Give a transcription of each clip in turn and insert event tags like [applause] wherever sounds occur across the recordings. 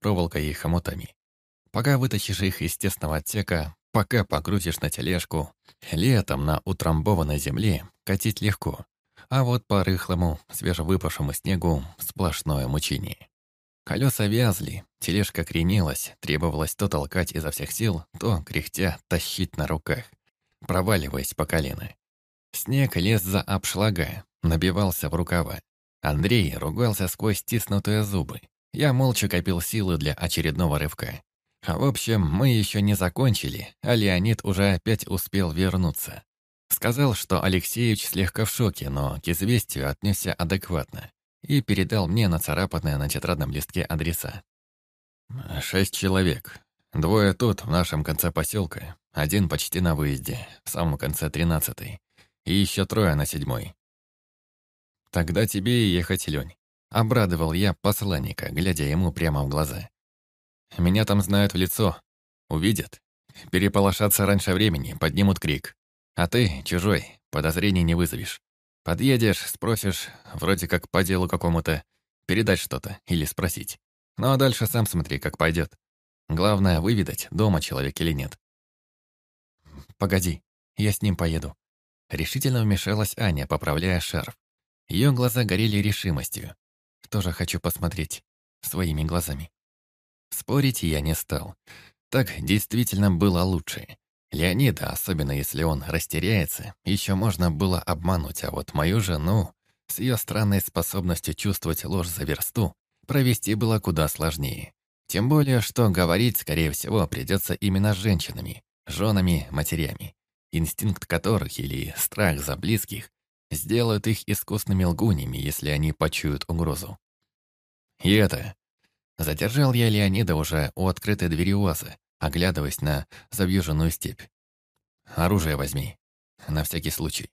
проволокой и хомутами. Пока вытащишь их из тесного отсека, пока погрузишь на тележку, летом на утрамбованной земле катить легко, а вот по рыхлому, свежевыпавшему снегу сплошное мучение. Колеса вязли, тележка кренилась, требовалось то толкать изо всех сил, то, кряхтя, тащить на руках, проваливаясь по колено. Снег лез за обшлага, набивался в рукава. Андрей ругался сквозь стиснутые зубы. Я молча копил силы для очередного рывка. В общем, мы еще не закончили, а Леонид уже опять успел вернуться. Сказал, что Алексеевич слегка в шоке, но к известию отнесся адекватно и передал мне нацарапанные на тетрадном листке адреса. «Шесть человек. Двое тут, в нашем конце поселка. Один почти на выезде, в самом конце тринадцатый. И еще трое на седьмой. Тогда тебе и ехать, Лень. Обрадовал я посланника, глядя ему прямо в глаза. Меня там знают в лицо. Увидят. Переполошатся раньше времени, поднимут крик. А ты, чужой, подозрений не вызовешь. Подъедешь, спросишь, вроде как по делу какому-то, передать что-то или спросить. Ну а дальше сам смотри, как пойдет. Главное выведать, дома человек или нет. «Погоди, я с ним поеду». Решительно вмешалась Аня, поправляя шарф. Ее глаза горели решимостью. Тоже хочу посмотреть своими глазами. Спорить я не стал. Так действительно было лучше. Леонида, особенно если он растеряется, еще можно было обмануть, а вот мою жену, с ее странной способностью чувствовать ложь за версту, провести было куда сложнее. Тем более, что говорить, скорее всего, придется именно с женщинами, женами, матерями, инстинкт которых или страх за близких сделают их искусными лгунями, если они почуют угрозу. И это... Задержал я Леонида уже у открытой двери УАЗа, оглядываясь на завьюженную степь. «Оружие возьми. На всякий случай.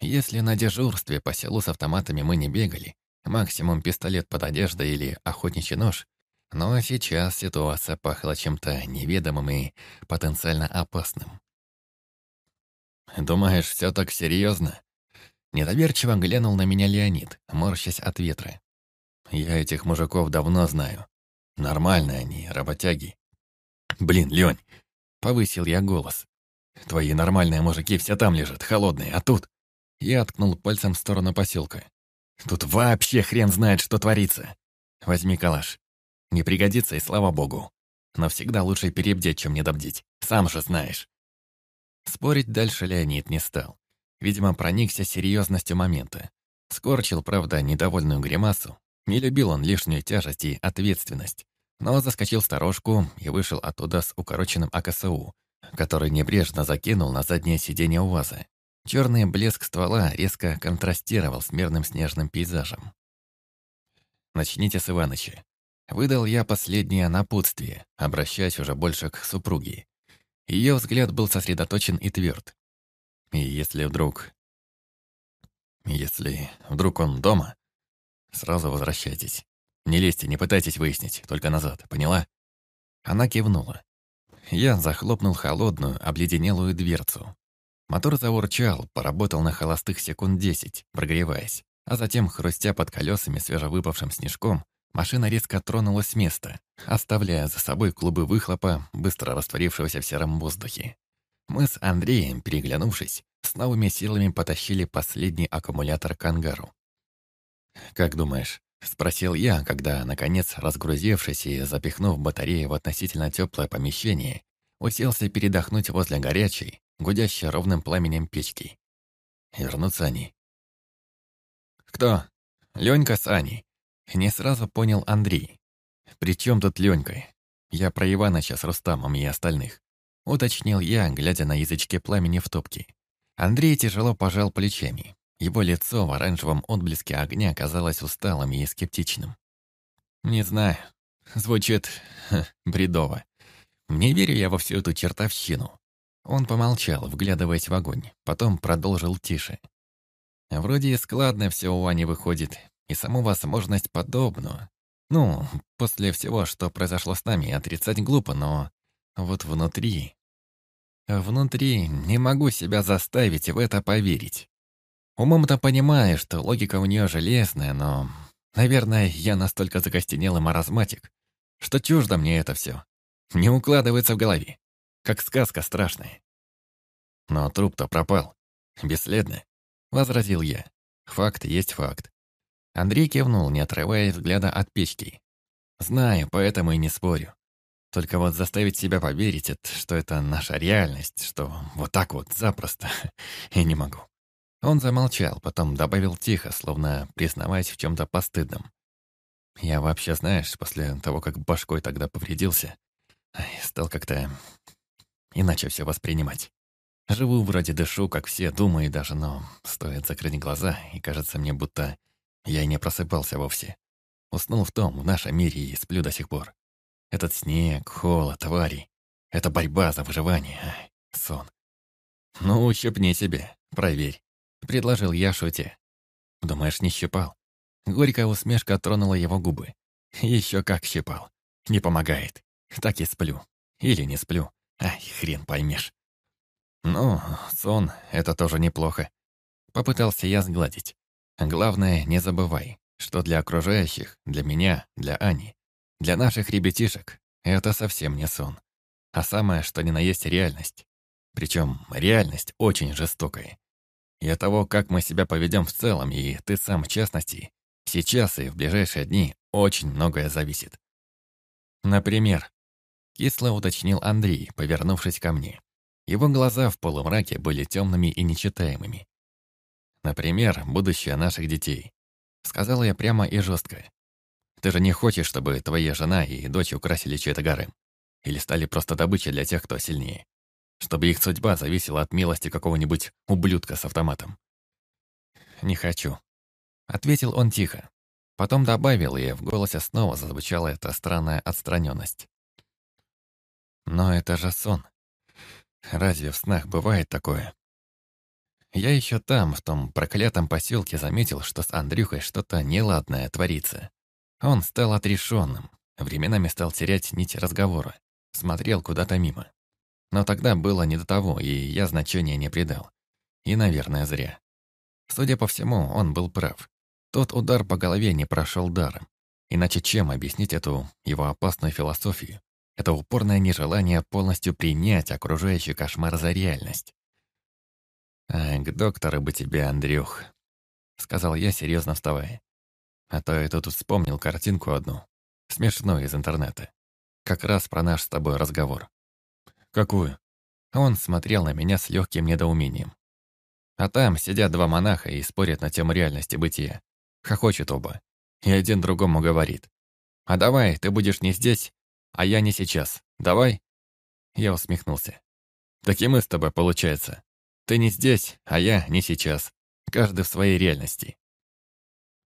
Если на дежурстве по селу с автоматами мы не бегали, максимум пистолет под одеждой или охотничий нож, но сейчас ситуация пахла чем-то неведомым и потенциально опасным. «Думаешь, все так серьезно?» Недоверчиво глянул на меня Леонид, морщась от ветра. «Я этих мужиков давно знаю. Нормальные они, работяги. «Блин, Лень!» — повысил я голос. «Твои нормальные мужики все там лежат, холодные, а тут...» Я ткнул пальцем в сторону поселка. «Тут вообще хрен знает, что творится. Возьми калаш. Не пригодится, и слава богу. Но всегда лучше перебдеть, чем недобдеть. Сам же знаешь». Спорить дальше Леонид не стал. Видимо, проникся серьезностью момента. Скорчил, правда, недовольную гримасу. Не любил он лишнюю тяжесть и ответственность но заскочил сторожку и вышел оттуда с укороченным АКСУ, который небрежно закинул на заднее сиденье УАЗа. Черный блеск ствола резко контрастировал с мирным снежным пейзажем. «Начните с Иваныча». Выдал я последнее напутствие, обращаясь уже больше к супруге. Ее взгляд был сосредоточен и тверд. И если вдруг... Если вдруг он дома, сразу возвращайтесь. Не лезьте, не пытайтесь выяснить, только назад, поняла?» Она кивнула. Я захлопнул холодную, обледенелую дверцу. Мотор заурчал, поработал на холостых секунд десять, прогреваясь, а затем, хрустя под колесами свежевыпавшим снежком, машина резко тронулась с места, оставляя за собой клубы выхлопа, быстро растворившегося в сером воздухе. Мы с Андреем, переглянувшись, с новыми силами потащили последний аккумулятор к ангару. «Как думаешь, Спросил я, когда, наконец, разгрузившись и запихнув батареи в относительно теплое помещение, уселся передохнуть возле горячей, гудящей ровным пламенем печки. Вернутся они. «Кто?» «Ленька с Аней». Не сразу понял Андрей. «При чем тут Ленька? Я про Иваныча с Рустамом и остальных». Уточнил я, глядя на язычки пламени в топке. Андрей тяжело пожал плечами. Его лицо в оранжевом отблеске огня казалось усталым и скептичным. «Не знаю. Звучит [laughs] ха, бредово. Не верю я во всю эту чертовщину». Он помолчал, вглядываясь в огонь, потом продолжил тише. «Вроде и складно все у Ани выходит, и саму возможность подобную. Ну, после всего, что произошло с нами, отрицать глупо, но вот внутри... Внутри не могу себя заставить в это поверить. Умом-то понимаю, что логика у нее железная, но... Наверное, я настолько закостенелый маразматик, что чуждо мне это все. Не укладывается в голове, как сказка страшная. Но труп-то пропал. Бесследно, — возразил я. Факт есть факт. Андрей кивнул, не отрывая взгляда от печки. Знаю, поэтому и не спорю. Только вот заставить себя поверить, что это наша реальность, что вот так вот запросто, [laughs] я не могу. Он замолчал, потом добавил тихо, словно признаваясь в чем-то постыдном. Я вообще, знаешь, после того, как башкой тогда повредился, стал как-то иначе все воспринимать. Живу вроде дышу, как все, думаю даже, но стоит закрыть глаза, и кажется мне, будто я не просыпался вовсе. Уснул в том, в нашем мире и сплю до сих пор. Этот снег, холод, твари — это борьба за выживание, сон. Ну, ущипни себе, проверь. Предложил я шуте. Думаешь, не щипал? Горькая усмешка тронула его губы. Еще как щипал. Не помогает. Так и сплю. Или не сплю. Ай, хрен поймешь. Ну, сон — это тоже неплохо. Попытался я сгладить. Главное, не забывай, что для окружающих, для меня, для Ани, для наших ребятишек это совсем не сон. А самое, что ни на есть реальность. Причем реальность очень жестокая. И от того, как мы себя поведем в целом, и ты сам в частности, сейчас и в ближайшие дни очень многое зависит. Например, кисло уточнил Андрей, повернувшись ко мне. Его глаза в полумраке были темными и нечитаемыми. Например, будущее наших детей. Сказала я прямо и жестко. Ты же не хочешь, чтобы твоя жена и дочь украсили чей-то гарем? Или стали просто добычей для тех, кто сильнее? чтобы их судьба зависела от милости какого-нибудь ублюдка с автоматом. «Не хочу», — ответил он тихо. Потом добавил, и в голосе снова зазвучала эта странная отстраненность. «Но это же сон. Разве в снах бывает такое?» Я еще там, в том проклятом поселке, заметил, что с Андрюхой что-то неладное творится. Он стал отрешенным, временами стал терять нить разговора, смотрел куда-то мимо. Но тогда было не до того, и я значения не придал. И, наверное, зря. Судя по всему, он был прав. Тот удар по голове не прошел даром. Иначе чем объяснить эту его опасную философию? Это упорное нежелание полностью принять окружающий кошмар за реальность. «Ай, к доктору бы тебе, Андрюх», — сказал я, серьезно вставая. А то я тут вспомнил картинку одну, смешную из интернета. Как раз про наш с тобой разговор. «Какую?» Он смотрел на меня с легким недоумением. А там сидят два монаха и спорят на тему реальности бытия. Хохочут оба. И один другому говорит. «А давай, ты будешь не здесь, а я не сейчас. Давай?» Я усмехнулся. «Так и мы с тобой, получается. Ты не здесь, а я не сейчас. Каждый в своей реальности».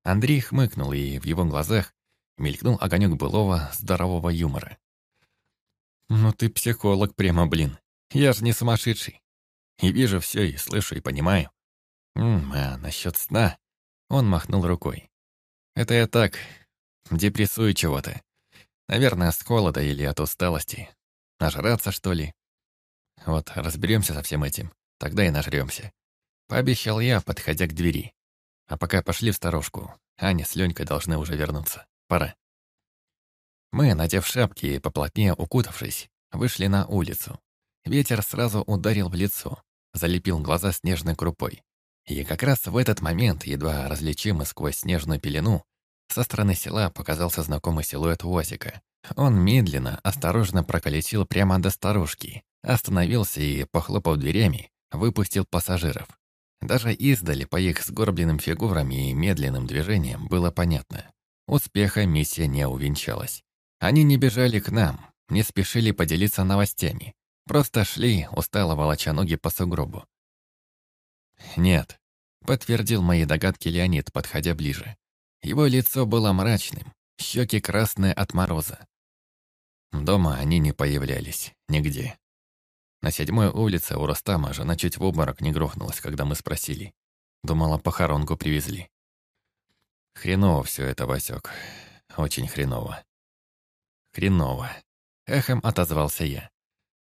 Андрей хмыкнул, и в его глазах мелькнул огонек былого здорового юмора. «Ну ты психолог прямо, блин. Я же не сумасшедший. И вижу все, и слышу, и понимаю. М а насчет сна...» Он махнул рукой. «Это я так, депрессую чего-то. Наверное, с холода или от усталости. Нажраться, что ли? Вот разберемся со всем этим, тогда и нажремся. Пообещал я, подходя к двери. А пока пошли в сторожку. Аня с Ленькой должны уже вернуться. Пора. Мы, надев шапки и поплотнее укутавшись, вышли на улицу. Ветер сразу ударил в лицо, залепил глаза снежной крупой. И как раз в этот момент, едва различимый сквозь снежную пелену, со стороны села показался знакомый силуэт Уазика. Он медленно, осторожно проколесил прямо до старушки, остановился и, похлопав дверями, выпустил пассажиров. Даже издали по их сгорбленным фигурам и медленным движениям было понятно. Успеха миссия не увенчалась. Они не бежали к нам, не спешили поделиться новостями. Просто шли, устало волоча ноги по сугробу. «Нет», — подтвердил мои догадки Леонид, подходя ближе. Его лицо было мрачным, щеки красные от мороза. Дома они не появлялись, нигде. На седьмой улице у Рустама жена чуть в обморок не грохнулась, когда мы спросили. Думала, похоронку привезли. Хреново все это, Васек. Очень хреново. Хреново. Эхом отозвался я.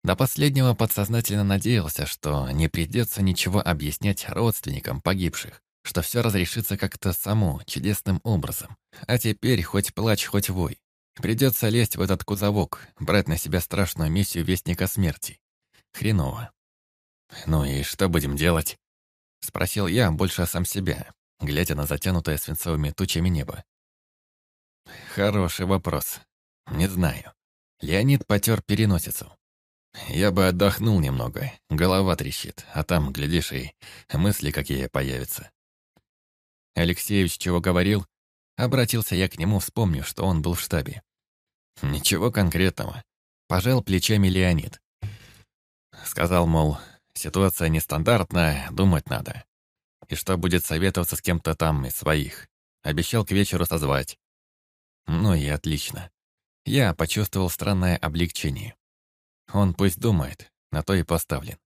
До последнего подсознательно надеялся, что не придется ничего объяснять родственникам погибших, что все разрешится как-то само, чудесным образом. А теперь хоть плачь, хоть вой. Придется лезть в этот кузовок, брать на себя страшную миссию Вестника Смерти. Хреново. «Ну и что будем делать?» Спросил я больше сам себя, глядя на затянутое свинцовыми тучами небо. Хороший вопрос. Не знаю. Леонид потер переносицу. Я бы отдохнул немного, голова трещит, а там, глядишь, и мысли какие появятся. Алексеевич чего говорил? Обратился я к нему, вспомнив, что он был в штабе. Ничего конкретного. Пожал плечами Леонид. Сказал, мол, ситуация нестандартная, думать надо. И что будет советоваться с кем-то там из своих. Обещал к вечеру созвать. Ну и отлично. Я почувствовал странное облегчение. Он пусть думает, на то и поставлен.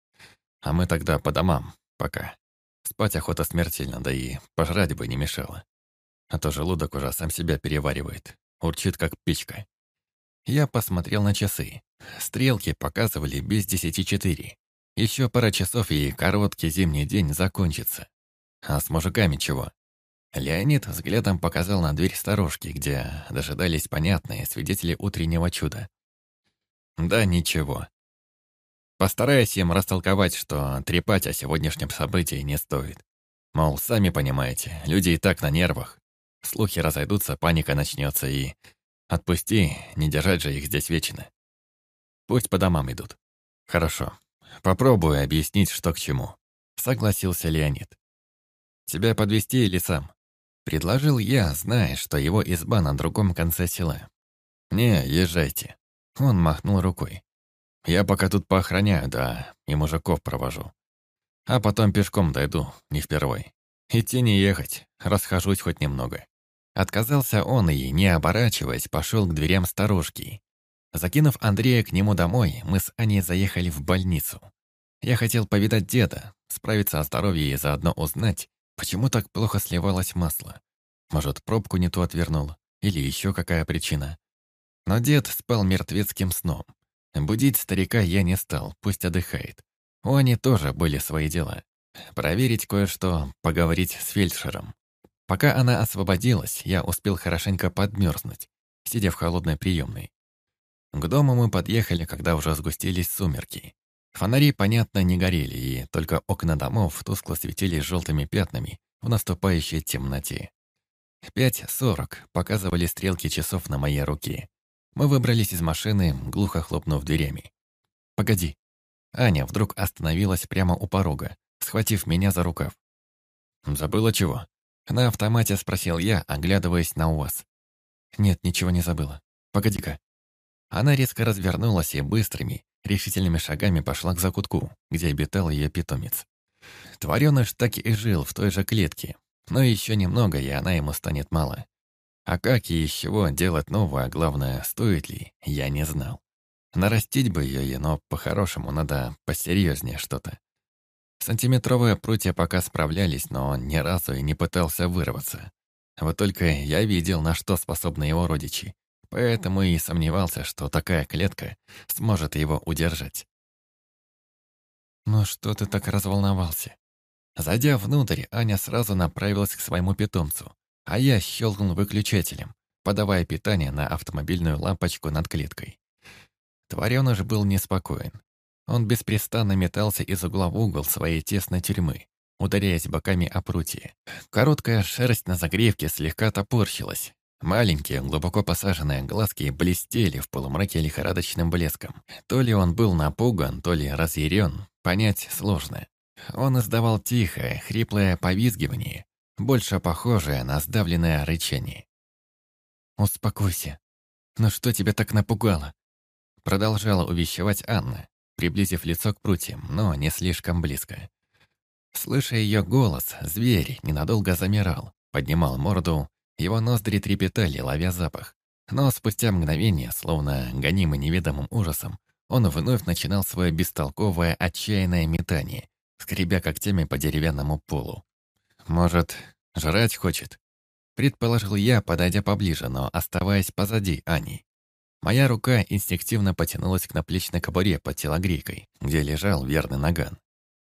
А мы тогда по домам, пока. Спать охота смертельно, да и пожрать бы не мешало. А то желудок уже сам себя переваривает, урчит как печка. Я посмотрел на часы. Стрелки показывали без десяти четыре. Еще пара часов и короткий зимний день закончится. А с мужиками чего? Леонид взглядом показал на дверь сторожки, где дожидались понятные свидетели утреннего чуда. Да ничего. Постараюсь им растолковать, что трепать о сегодняшнем событии не стоит. Мол, сами понимаете, люди и так на нервах. Слухи разойдутся, паника начнется и... Отпусти, не держать же их здесь вечно. Пусть по домам идут. Хорошо. Попробую объяснить, что к чему. Согласился Леонид. Тебя подвести или сам? Предложил я, зная, что его изба на другом конце села. «Не, езжайте». Он махнул рукой. «Я пока тут поохраняю, да, и мужиков провожу. А потом пешком дойду, не впервой. Идти не ехать, расхожусь хоть немного». Отказался он и, не оборачиваясь, пошел к дверям старушки. Закинув Андрея к нему домой, мы с Аней заехали в больницу. Я хотел повидать деда, справиться о здоровье и заодно узнать, Почему так плохо сливалось масло? Может, пробку не ту отвернул? Или еще какая причина? Но дед спал мертвецким сном. Будить старика я не стал, пусть отдыхает. У Ани тоже были свои дела. Проверить кое-что, поговорить с фельдшером. Пока она освободилась, я успел хорошенько подмерзнуть, сидя в холодной приемной. К дому мы подъехали, когда уже сгустились сумерки. Фонари, понятно, не горели, и только окна домов тускло светились желтыми пятнами в наступающей темноте. Пять сорок показывали стрелки часов на моей руке. Мы выбрались из машины, глухо хлопнув дверями. «Погоди». Аня вдруг остановилась прямо у порога, схватив меня за рукав. «Забыла чего?» На автомате спросил я, оглядываясь на УАЗ. «Нет, ничего не забыла. Погоди-ка». Она резко развернулась и быстрыми, решительными шагами пошла к закутку, где обитал ее питомец. Твареныш так и жил в той же клетке, но еще немного, и она ему станет мало. А как и из чего делать новое, а главное, стоит ли, я не знал. Нарастить бы ее, но по-хорошему надо посерьезнее что-то. Сантиметровые прутья пока справлялись, но он ни разу и не пытался вырваться. Вот только я видел, на что способны его родичи, Поэтому и сомневался, что такая клетка сможет его удержать. «Ну что ты так разволновался?» Зайдя внутрь, Аня сразу направилась к своему питомцу, а я щелкнул выключателем, подавая питание на автомобильную лампочку над клеткой. Тварёныш был неспокоен. Он беспрестанно метался из угла в угол своей тесной тюрьмы, ударяясь боками о прутье. Короткая шерсть на загревке слегка топорщилась, Маленькие, глубоко посаженные глазки блестели в полумраке лихорадочным блеском. То ли он был напуган, то ли разъярен, понять сложно. Он издавал тихое, хриплое повизгивание, больше похожее на сдавленное рычание. «Успокойся. Ну что тебя так напугало?» Продолжала увещевать Анна, приблизив лицо к прутьям, но не слишком близко. Слыша ее голос, зверь ненадолго замирал, поднимал морду, его ноздри трепетали, ловя запах. Но спустя мгновение, словно гонимый неведомым ужасом, он вновь начинал свое бестолковое, отчаянное метание, скребя когтями по деревянному полу. «Может, жрать хочет?» Предположил я, подойдя поближе, но оставаясь позади Ани. Моя рука инстинктивно потянулась к наплечной кобуре под телогрейкой, где лежал верный наган.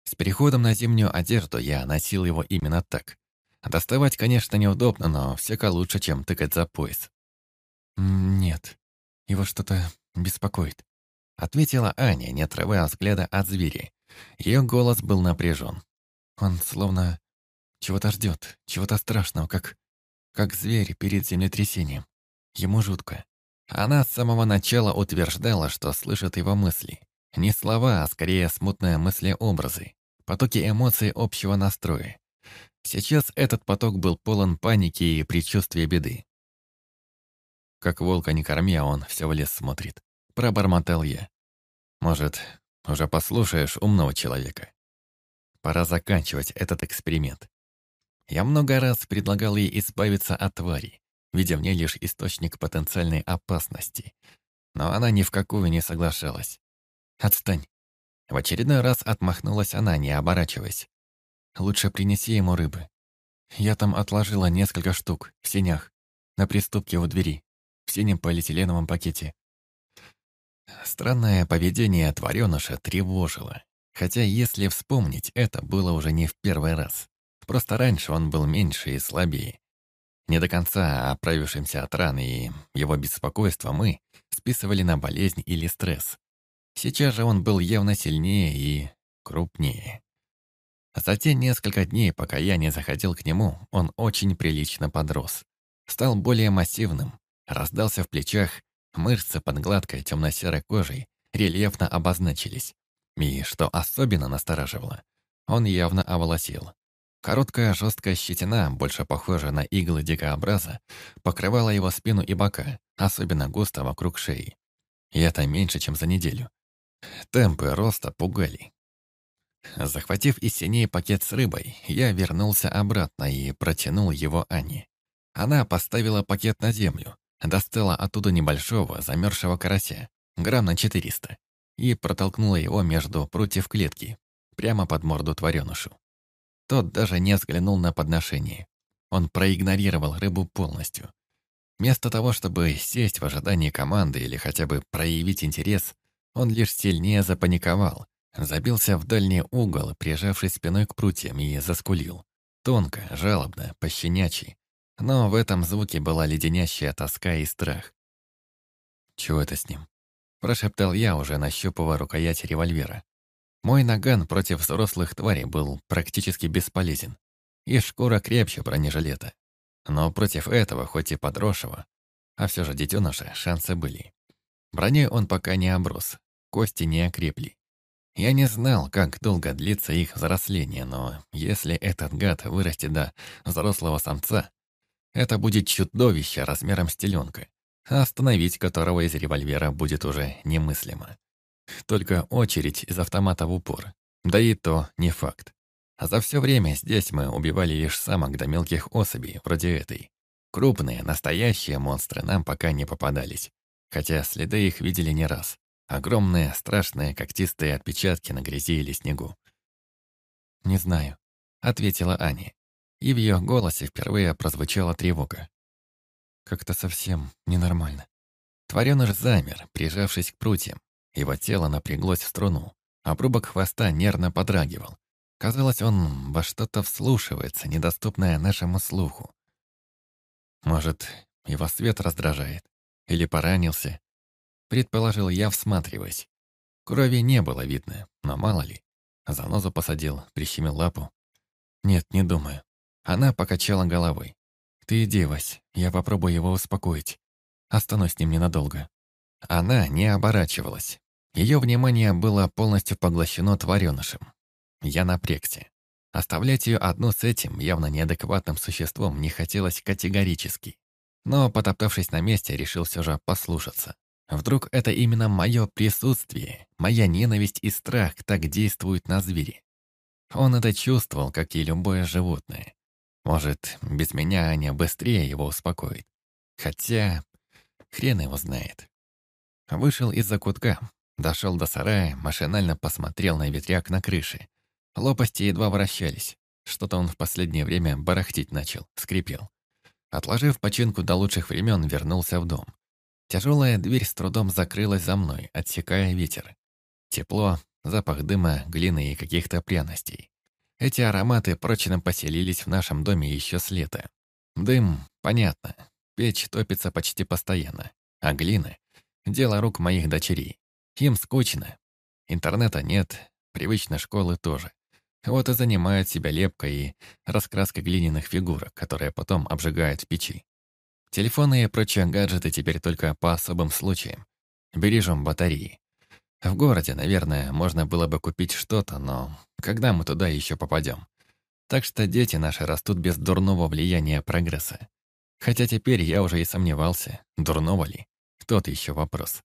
С переходом на зимнюю одежду я носил его именно так, Доставать, конечно, неудобно, но всяко лучше, чем тыкать за пояс. «Нет, его что-то беспокоит», — ответила Аня, не отрывая взгляда от зверя. Ее голос был напряжен. Он словно чего-то ждет, чего-то страшного, как, как зверь перед землетрясением. Ему жутко. Она с самого начала утверждала, что слышит его мысли. Не слова, а скорее смутные мысли-образы, потоки эмоций общего настроя. Сейчас этот поток был полон паники и предчувствия беды. Как волка не корми, а он все в лес смотрит. Пробормотал я. Может, уже послушаешь умного человека? Пора заканчивать этот эксперимент. Я много раз предлагал ей избавиться от твари, видя в ней лишь источник потенциальной опасности. Но она ни в какую не соглашалась. «Отстань!» В очередной раз отмахнулась она, не оборачиваясь. «Лучше принеси ему рыбы. Я там отложила несколько штук, в сенях, на приступке у двери, в синем полиэтиленовом пакете». Странное поведение твареныша тревожило. Хотя, если вспомнить, это было уже не в первый раз. Просто раньше он был меньше и слабее. Не до конца оправившимся от раны и его беспокойство мы списывали на болезнь или стресс. Сейчас же он был явно сильнее и крупнее. За те несколько дней, пока я не заходил к нему, он очень прилично подрос. Стал более массивным, раздался в плечах, мышцы под гладкой темно-серой кожей рельефно обозначились. И, что особенно настораживало, он явно оволосил. Короткая жесткая щетина, больше похожая на иглы дикообраза, покрывала его спину и бока, особенно густо вокруг шеи. И это меньше, чем за неделю. Темпы роста пугали. Захватив из синей пакет с рыбой, я вернулся обратно и протянул его Ане. Она поставила пакет на землю, достала оттуда небольшого замерзшего карася, грамм на 400, и протолкнула его между прутьев клетки, прямо под морду тварёнышу. Тот даже не взглянул на подношение. Он проигнорировал рыбу полностью. Вместо того, чтобы сесть в ожидании команды или хотя бы проявить интерес, он лишь сильнее запаниковал, забился в дальний угол, прижавшись спиной к прутьям и заскулил. Тонко, жалобно, пощенячий. Но в этом звуке была леденящая тоска и страх. «Чего это с ним?» Прошептал я, уже нащупывая рукоять револьвера. Мой наган против взрослых тварей был практически бесполезен. И шкура крепче бронежилета. Но против этого, хоть и подросшего, а все же детеныша, шансы были. Броней он пока не оброс, кости не окрепли. Я не знал, как долго длится их взросление, но если этот гад вырастет до взрослого самца, это будет чудовище размером с теленка, остановить которого из револьвера будет уже немыслимо. Только очередь из автомата в упор. Да и то не факт. А за все время здесь мы убивали лишь самок до мелких особей, вроде этой. Крупные, настоящие монстры нам пока не попадались. Хотя следы их видели не раз. Огромные, страшные, когтистые отпечатки на грязи или снегу. «Не знаю», — ответила Аня. И в ее голосе впервые прозвучала тревога. Как-то совсем ненормально. Твореныш замер, прижавшись к прутьям. Его тело напряглось в струну. Обрубок хвоста нервно подрагивал. Казалось, он во что-то вслушивается, недоступное нашему слуху. Может, его свет раздражает? Или поранился? Предположил я, всматриваясь. Крови не было видно, но мало ли. Занозу посадил, прищемил лапу. Нет, не думаю. Она покачала головой. «Ты иди, Вась, я попробую его успокоить. Останусь с ним ненадолго». Она не оборачивалась. Ее внимание было полностью поглощено тваренышем. Я напрягся. Оставлять ее одну с этим явно неадекватным существом не хотелось категорически. Но, потоптавшись на месте, решил все же послушаться. Вдруг это именно мое присутствие, моя ненависть и страх так действуют на звере. Он это чувствовал, как и любое животное. Может, без меня Аня быстрее его успокоит. Хотя, хрен его знает. Вышел из-за кутка, дошел до сарая, машинально посмотрел на ветряк на крыше. Лопасти едва вращались. Что-то он в последнее время барахтить начал, скрипел. Отложив починку до лучших времен, вернулся в дом. Тяжелая дверь с трудом закрылась за мной, отсекая ветер. Тепло, запах дыма, глины и каких-то пряностей. Эти ароматы прочно поселились в нашем доме еще с лета. Дым, понятно. печь топится почти постоянно, а глина — дело рук моих дочерей. Им скучно. Интернета нет, привычной школы тоже. Вот и занимают себя лепкой и раскраской глиняных фигурок, которые потом обжигают в печи. Телефоны и прочие гаджеты теперь только по особым случаям. Бережем батареи. В городе, наверное, можно было бы купить что-то, но когда мы туда еще попадем? Так что дети наши растут без дурного влияния прогресса. Хотя теперь я уже и сомневался, дурного ли. Тот еще вопрос.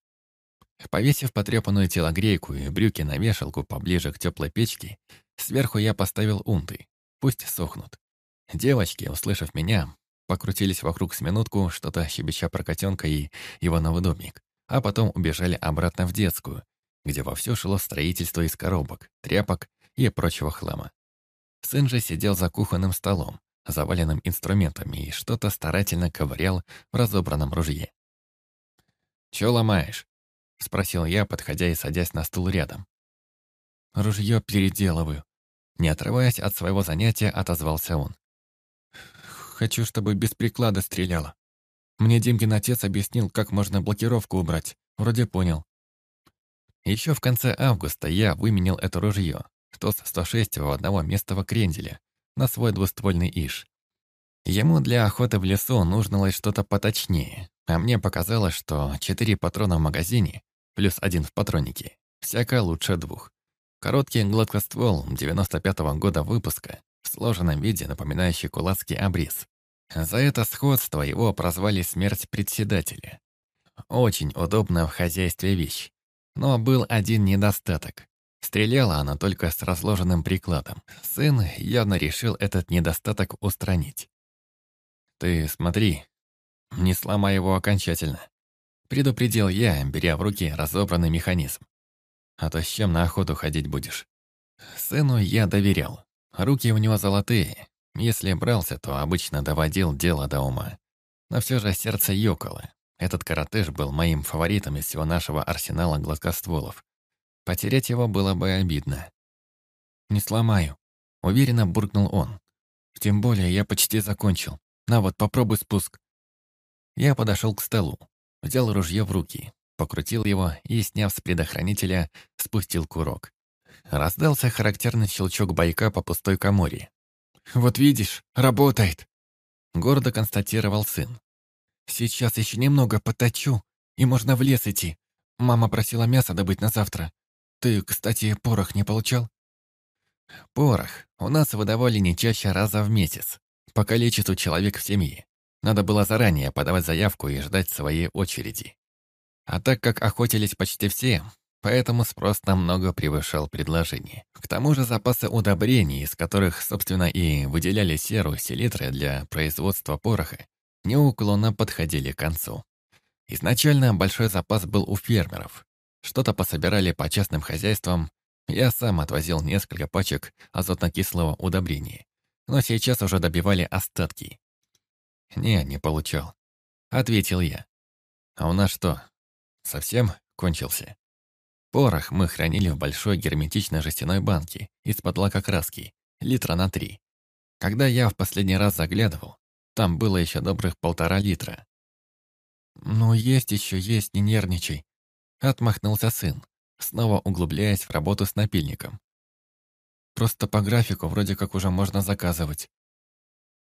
Повесив потрепанную телогрейку и брюки на вешалку поближе к теплой печке, сверху я поставил унты. Пусть сохнут. Девочки, услышав меня, покрутились вокруг с минутку, что-то щебеча про котенка и его новый домик, а потом убежали обратно в детскую, где вовсю шло строительство из коробок, тряпок и прочего хлама. Сын же сидел за кухонным столом, заваленным инструментами, и что-то старательно ковырял в разобранном ружье. «Чё ломаешь?» — спросил я, подходя и садясь на стул рядом. «Ружье переделываю». Не отрываясь от своего занятия, отозвался он. «Хочу, чтобы без приклада стреляло. Мне Димкин отец объяснил, как можно блокировку убрать. Вроде понял. Еще в конце августа я выменил это ружье, ТОС-106 у одного местного кренделя, на свой двуствольный иш. Ему для охоты в лесу нужно что-то поточнее, а мне показалось, что четыре патрона в магазине, плюс один в патроннике, всяко лучше двух. Короткий гладкоствол 95-го года выпуска, в сложенном виде напоминающий кулацкий обрез. За это сходство его прозвали «смерть председателя». Очень удобная в хозяйстве вещь. Но был один недостаток. Стреляла она только с разложенным прикладом. Сын явно решил этот недостаток устранить. «Ты смотри, не сломай его окончательно», — предупредил я, беря в руки разобранный механизм. «А то с чем на охоту ходить будешь?» Сыну я доверял. Руки у него золотые. Если брался, то обычно доводил дело до ума. Но все же сердце ёкало. Этот коротыш был моим фаворитом из всего нашего арсенала гладкостволов. Потерять его было бы обидно. «Не сломаю», — уверенно буркнул он. «Тем более я почти закончил. На вот, попробуй спуск». Я подошел к столу, взял ружье в руки, покрутил его и, сняв с предохранителя, спустил курок. Раздался характерный щелчок байка по пустой коморе. «Вот видишь, работает!» Гордо констатировал сын. Сейчас еще немного поточу, и можно в лес идти. Мама просила мясо добыть на завтра. Ты, кстати, порох не получал? Порох у нас выдавали не чаще раза в месяц. По количеству человек в семье. Надо было заранее подавать заявку и ждать своей очереди. А так как охотились почти все, поэтому спрос намного превышал предложение. К тому же запасы удобрений, из которых, собственно, и выделяли серу селитры для производства пороха, неуклонно подходили к концу. Изначально большой запас был у фермеров. Что-то пособирали по частным хозяйствам. Я сам отвозил несколько пачек азотно-кислого удобрения. Но сейчас уже добивали остатки. «Не, не получал», — ответил я. «А у нас что, совсем кончился?» Порох мы хранили в большой герметичной жестяной банке из-под лакокраски, литра на три. Когда я в последний раз заглядывал, там было еще добрых полтора литра. «Ну, есть еще, есть, не нервничай», — отмахнулся сын, снова углубляясь в работу с напильником. «Просто по графику вроде как уже можно заказывать.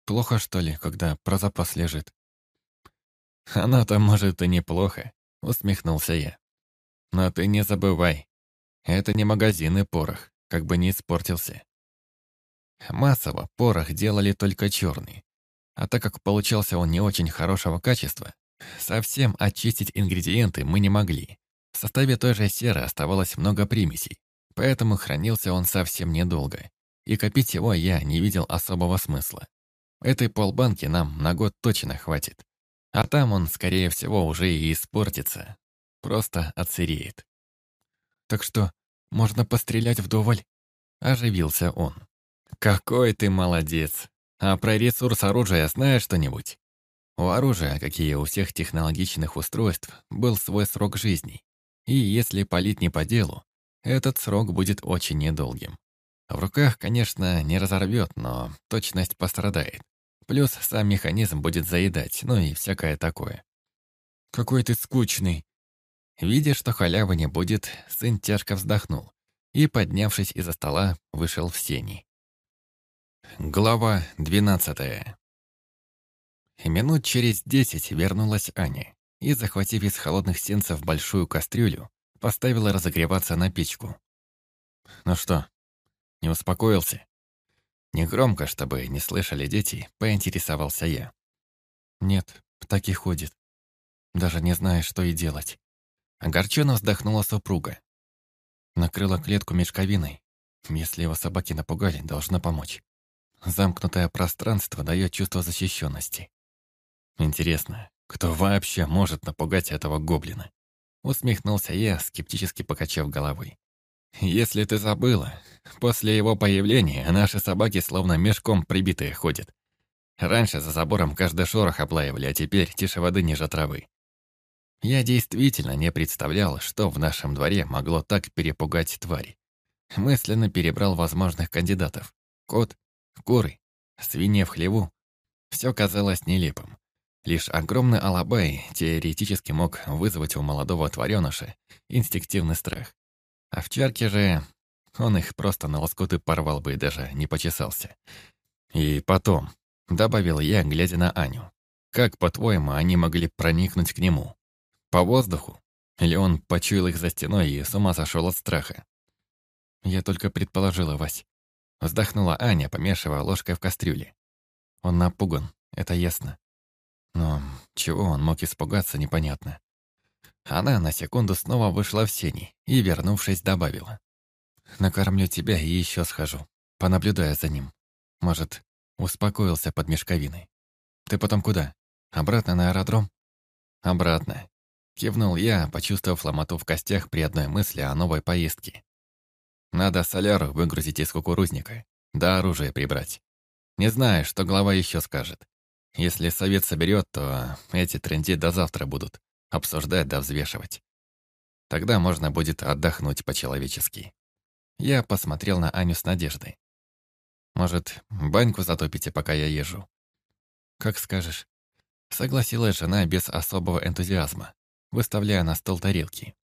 Плохо, что ли, когда про запас лежит?» «Оно-то, может, и неплохо», — усмехнулся я. «Но ты не забывай, это не магазин и порох, как бы не испортился». Массово порох делали только черный, а так как получался он не очень хорошего качества, совсем очистить ингредиенты мы не могли. В составе той же серы оставалось много примесей, поэтому хранился он совсем недолго. И копить его я не видел особого смысла. Этой полбанки нам на год точно хватит. А там он, скорее всего, уже и испортится. Просто отсыреет. «Так что, можно пострелять вдоволь?» Оживился он. «Какой ты молодец! А про ресурс оружия знаешь что-нибудь? У оружия, какие у всех технологичных устройств, был свой срок жизни. И если палить не по делу, этот срок будет очень недолгим. В руках, конечно, не разорвет, но точность пострадает. Плюс сам механизм будет заедать, ну и всякое такое. «Какой ты скучный!» Видя, что халявы не будет, сын тяжко вздохнул и, поднявшись из-за стола, вышел в сени. Глава двенадцатая. Минут через десять вернулась Аня и, захватив из холодных сенцев большую кастрюлю, поставила разогреваться на печку. «Ну что, не успокоился?» Негромко, чтобы не слышали дети, поинтересовался я. «Нет, так и ходит. Даже не зная, что и делать». Огорченно вздохнула супруга. Накрыла клетку мешковиной. Если его собаки напугали, должна помочь. Замкнутое пространство дает чувство защищенности. Интересно, кто вообще может напугать этого гоблина? Усмехнулся я, скептически покачав головой. Если ты забыла, после его появления наши собаки словно мешком прибитые ходят. Раньше за забором каждый шорох облаивали, а теперь тише воды ниже травы. Я действительно не представлял, что в нашем дворе могло так перепугать тварь. Мысленно перебрал возможных кандидатов. Кот, куры, свинья в хлеву. Все казалось нелепым. Лишь огромный алабай теоретически мог вызвать у молодого твареныша инстинктивный страх. Овчарки же... Он их просто на лоскуты порвал бы и даже не почесался. И потом, добавил я, глядя на Аню, как, по-твоему, они могли проникнуть к нему? По воздуху? Или он почуял их за стеной и с ума сошел от страха? Я только предположила, Вась. Вздохнула Аня, помешивая ложкой в кастрюле. Он напуган, это ясно. Но чего он мог испугаться, непонятно. Она на секунду снова вышла в сени и, вернувшись, добавила. «Накормлю тебя и еще схожу, понаблюдая за ним. Может, успокоился под мешковиной. Ты потом куда? Обратно на аэродром?» «Обратно», — кивнул я, почувствовав ломоту в костях при одной мысли о новой поездке. «Надо соляру выгрузить из кукурузника, да оружие прибрать. Не знаю, что глава еще скажет. Если совет соберет, то эти тренди до завтра будут обсуждать да взвешивать. Тогда можно будет отдохнуть по-человечески. Я посмотрел на Аню с надеждой. Может, баньку затопите, пока я езжу? Как скажешь. Согласилась жена без особого энтузиазма, выставляя на стол тарелки.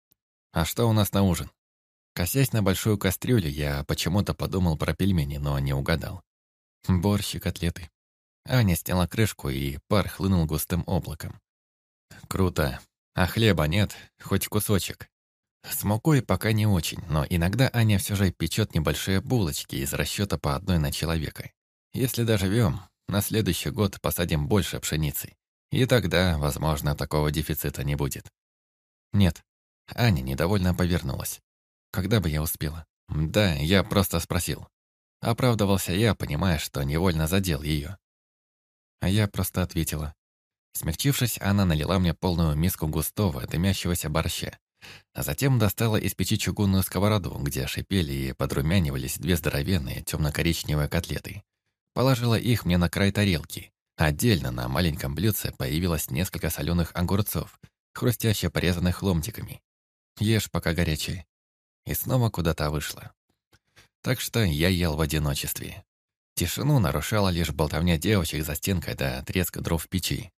А что у нас на ужин? Косясь на большую кастрюлю, я почему-то подумал про пельмени, но не угадал. Борщ и котлеты. Аня сняла крышку, и пар хлынул густым облаком. Круто. А хлеба нет, хоть кусочек. С мукой пока не очень, но иногда Аня все же печет небольшие булочки из расчета по одной на человека. Если доживем, на следующий год посадим больше пшеницы. И тогда, возможно, такого дефицита не будет. Нет. Аня недовольно повернулась. Когда бы я успела? Да, я просто спросил. Оправдывался я, понимая, что невольно задел ее. А я просто ответила. Смягчившись, она налила мне полную миску густого, дымящегося борща. А затем достала из печи чугунную сковороду, где шипели и подрумянивались две здоровенные темно-коричневые котлеты. Положила их мне на край тарелки. Отдельно на маленьком блюдце появилось несколько соленых огурцов, хрустяще порезанных ломтиками. Ешь, пока горячий. И снова куда-то вышла. Так что я ел в одиночестве. Тишину нарушала лишь болтовня девочек за стенкой да треск дров в печи.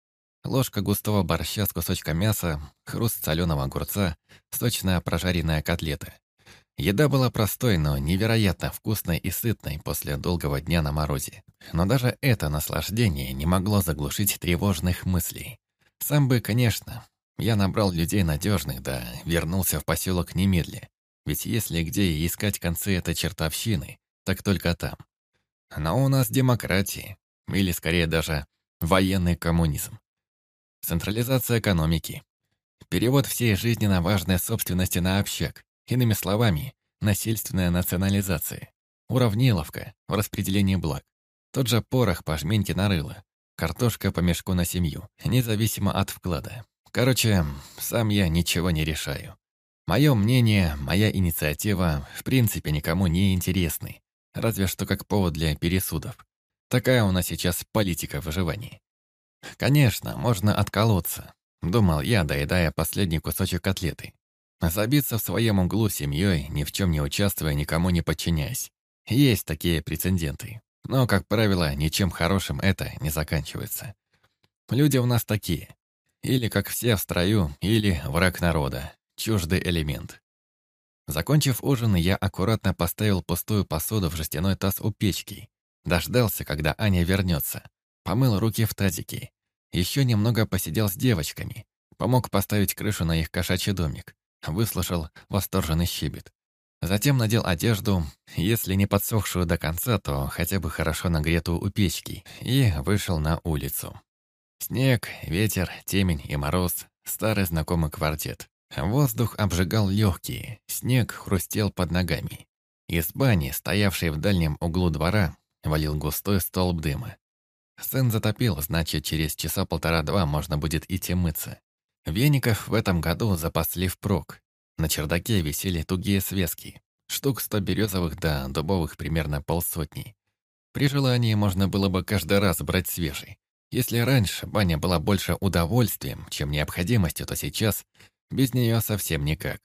Ложка густого борща с кусочком мяса, хруст соленого огурца, сочная прожаренная котлета. Еда была простой, но невероятно вкусной и сытной после долгого дня на морозе. Но даже это наслаждение не могло заглушить тревожных мыслей. Сам бы, конечно, я набрал людей надежных, да вернулся в поселок немедля. Ведь если где искать концы этой чертовщины, так только там. Но у нас демократия, или скорее даже военный коммунизм. Централизация экономики. Перевод всей жизненно важной собственности на общак. Иными словами, насильственная национализация. Уравниловка в распределении благ. Тот же порох по жменьке на рыло. Картошка по мешку на семью, независимо от вклада. Короче, сам я ничего не решаю. Мое мнение, моя инициатива в принципе никому не интересны. Разве что как повод для пересудов. Такая у нас сейчас политика выживания. Конечно, можно отколоться, думал я, доедая последний кусочек котлеты. Забиться в своем углу семьей, ни в чем не участвуя, никому не подчиняясь. Есть такие прецеденты. Но, как правило, ничем хорошим это не заканчивается. Люди у нас такие. Или как все в строю, или враг народа, чуждый элемент. Закончив ужин, я аккуратно поставил пустую посуду в жестяной таз у печки. Дождался, когда Аня вернется. Помыл руки в тазике. Еще немного посидел с девочками. Помог поставить крышу на их кошачий домик. Выслушал восторженный щебет. Затем надел одежду, если не подсохшую до конца, то хотя бы хорошо нагретую у печки, и вышел на улицу. Снег, ветер, темень и мороз — старый знакомый квартет. Воздух обжигал легкие, снег хрустел под ногами. Из бани, стоявшей в дальнем углу двора, валил густой столб дыма. Сын затопил, значит, через часа полтора-два можно будет идти мыться. Веников в этом году запасли впрок, на чердаке висели тугие свески. Штук сто березовых да дубовых примерно полсотни. При желании можно было бы каждый раз брать свежий. Если раньше баня была больше удовольствием, чем необходимостью, то сейчас без нее совсем никак.